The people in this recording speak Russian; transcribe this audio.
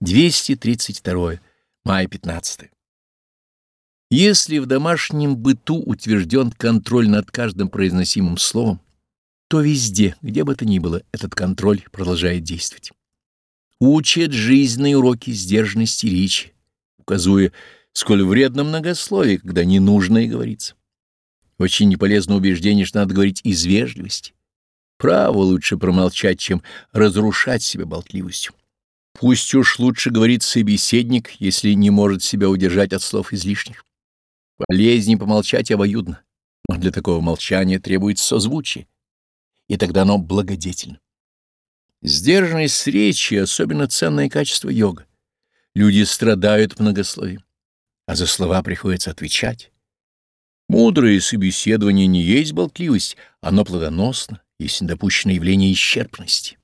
232. Май 15. Если в домашнем быту утвержден контроль над каждым произносимым словом, то везде, где бы то ни было, этот контроль продолжает действовать. Учат жизненные уроки сдержанности речи, указуя, сколь вредно многословие, когда ненужное говорится. Очень неполезно убеждение, что надо говорить из вежливости. Право лучше промолчать, чем разрушать себя болтливостью. Пусть уж лучше говорит собеседник, если не может себя удержать от слов излишних. Полезнее помолчать обоюдно, но для такого молчания требуется созвучие, и тогда оно благодетельно. Сдержанность речи — особенно ценное качество йога. Люди страдают многословием, а за слова приходится отвечать. Мудрое собеседование не есть болтливость, оно плодоносно, если допущено явление исчерпности.